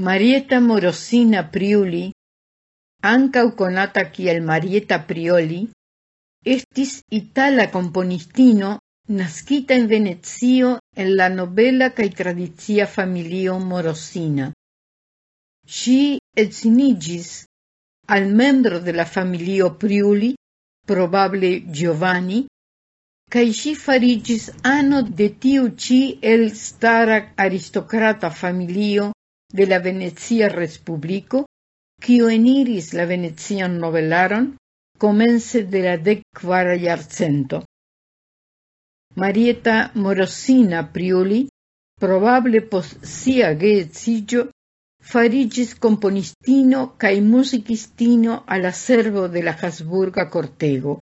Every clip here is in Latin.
Marietta Morosina Priuli, ancau conata kiel Marietta Prioli, estis itala componistino nascita in Venezio en la novela cae tradizia familio Morosina. Ŝi edziniĝis al membro de la familio Priuli, probable Giovanni, cae si farigis ano de tiu ci el elstara aristocrata familio de la Venezia Respublico, quio eniris la Venezian novelaron, comence de la decquara iarcento. Marieta Morosina Priuli, probable pos sia geetzigio, farigis componistino cae musicistino al servo de la Habsburga Cortego.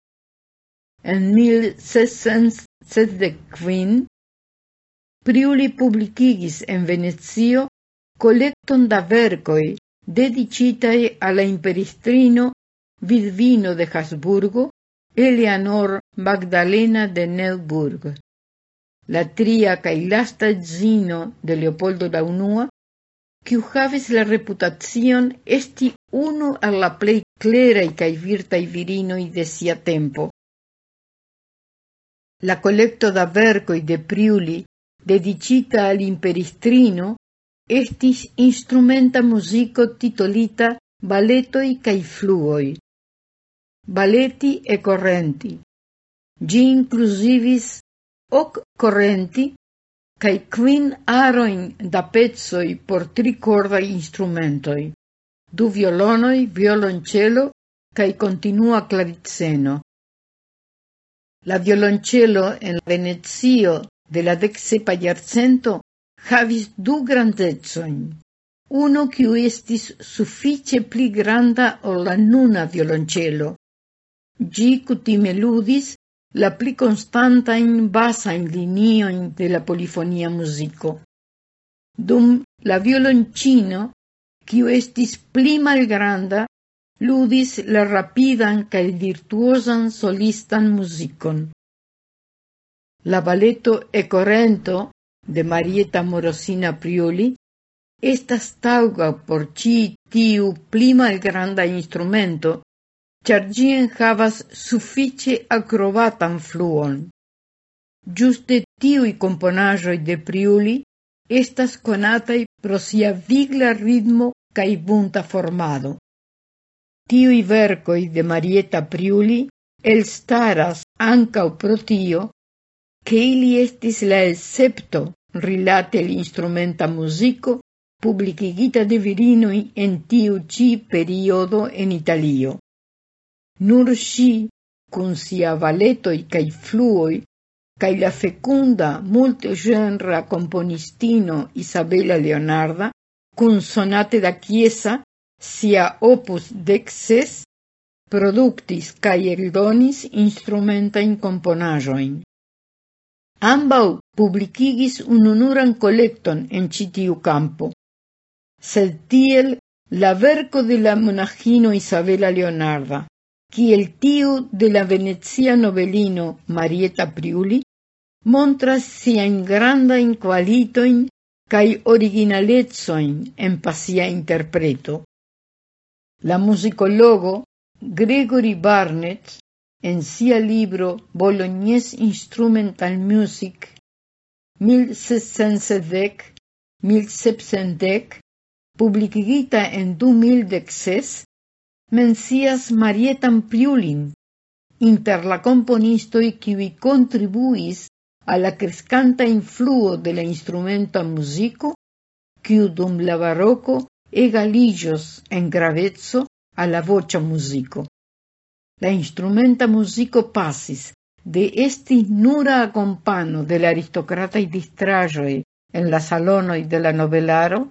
En 1675, Priuli publicigis en Venezio collecton da vercoi dedicitai alla imperistrino Vidvino de Hasburgo, Eleanor Magdalena de Neuburg. La tria cae lasta zino de Leopoldo la unua, quiu havis la reputacion esti uno alla plei clerai cae virtai virinoi de sia tempo. La collecto da vercoi de Priuli, dedicita al imperistrino, estis instrumenta musico titolita Balletoi cae fluoi. Baleti e correnti. Gi inclusivis hoc correnti cae quin aroin da pezzoi por tricordai instrumentoi, du violonoi, violoncello cae continua claritseno. La violoncello en Venezio de la decsepa iarcento havis du grandezoin, Uno quiu estis suffice pli granda ol la nuna violoncello. Gi cutime ludis la pli basa in linioin de la polifonia musico. Dum la violoncino, quiu estis pli malgranda, ludis la rapidan cae virtuosan solistan musicon. La balleto e corrento de Marieta Morosina Priuli, estas taŭga por ĉi tiu el malgranda instrumento, ĉar ĝi enhavas sufiĉe akrobatan fluon. Ĝuste tiuj de Priuli estas konataj pro sia vigla ritmo kaj bunta formado. Tiuj verkoj de Marieta Priuli elstaras ankaŭ pro tio, che ili estis la escepto rilate l'instrumenta musico publicigita de virinoi en tiu ci periodo en Italio. Nur si, cun sia valetoi cae fluoi, cae la fecunda multgenra componistino Isabella Leonarda, cun sonate da chiesa, sia opus dexes, productis cae eldonis instrumenta in componajoin. Ambau publicigis ununuran collecton en citiu campo. Sed tiel la verco de la monaĥino Isabela Leonarda, kiel tiu de la venezia novelino Marieta Priuli, montras siajn grandajn kvalitojn cae originalezoin en pasia interpreto. La musicologo Gregory Barnett en sia libro Bolognese Instrumental Music 1610-1710, publicigita en 2016, mencias Marietan Priulin, inter la componistoi qui contribuis a la crescanta influo de la instrumenta musico, quiu dum la barroco egalillos en gravezzo a la voce musico la instrumenta musico passis de esti nura acompano de la aristocrata y distrajoe en la salonoi de la novelaro,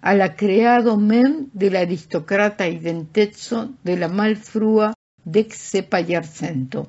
a la creado mem de la aristocrata identezo de la malfrua dexepa yarcento.